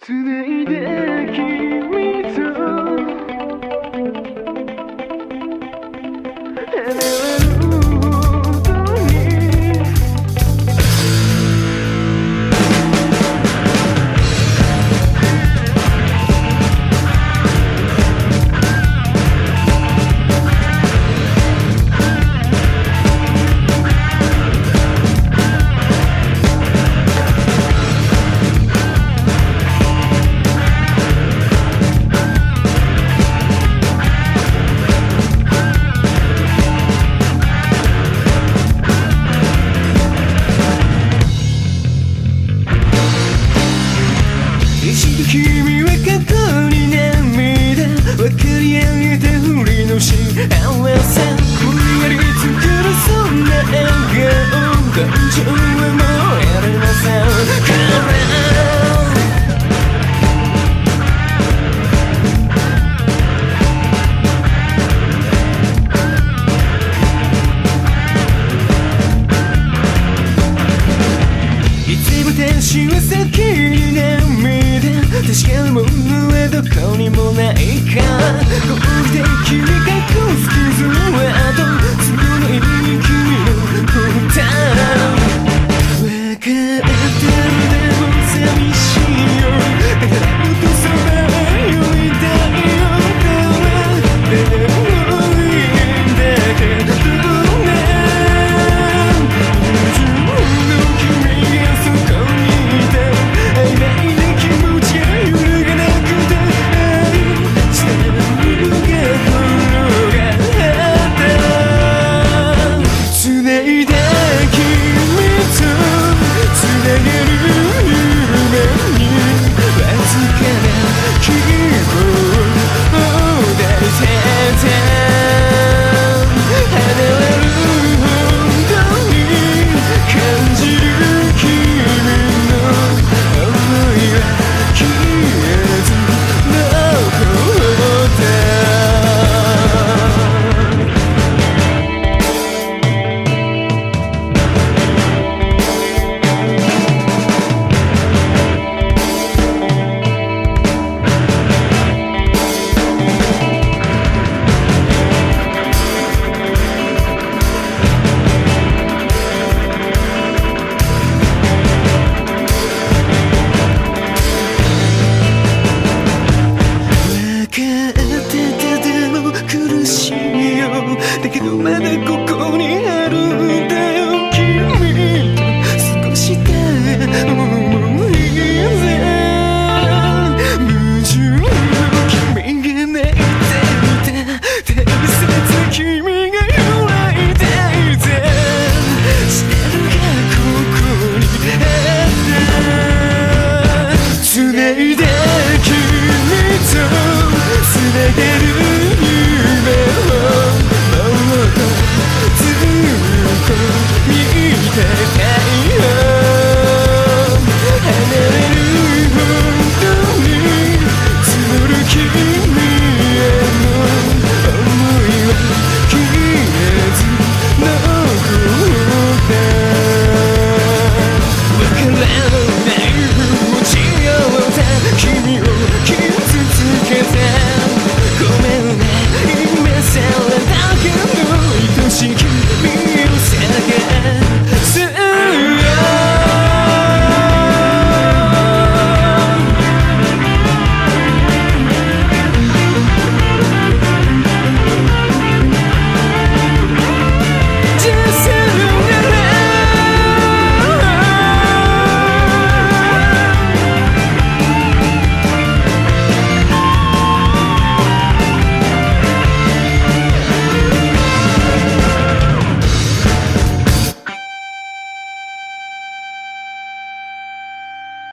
繋いで君と離れ感情はもう得れませんから天使は先に涙確かなものはどこにもないか。ら氷で君がこす傷は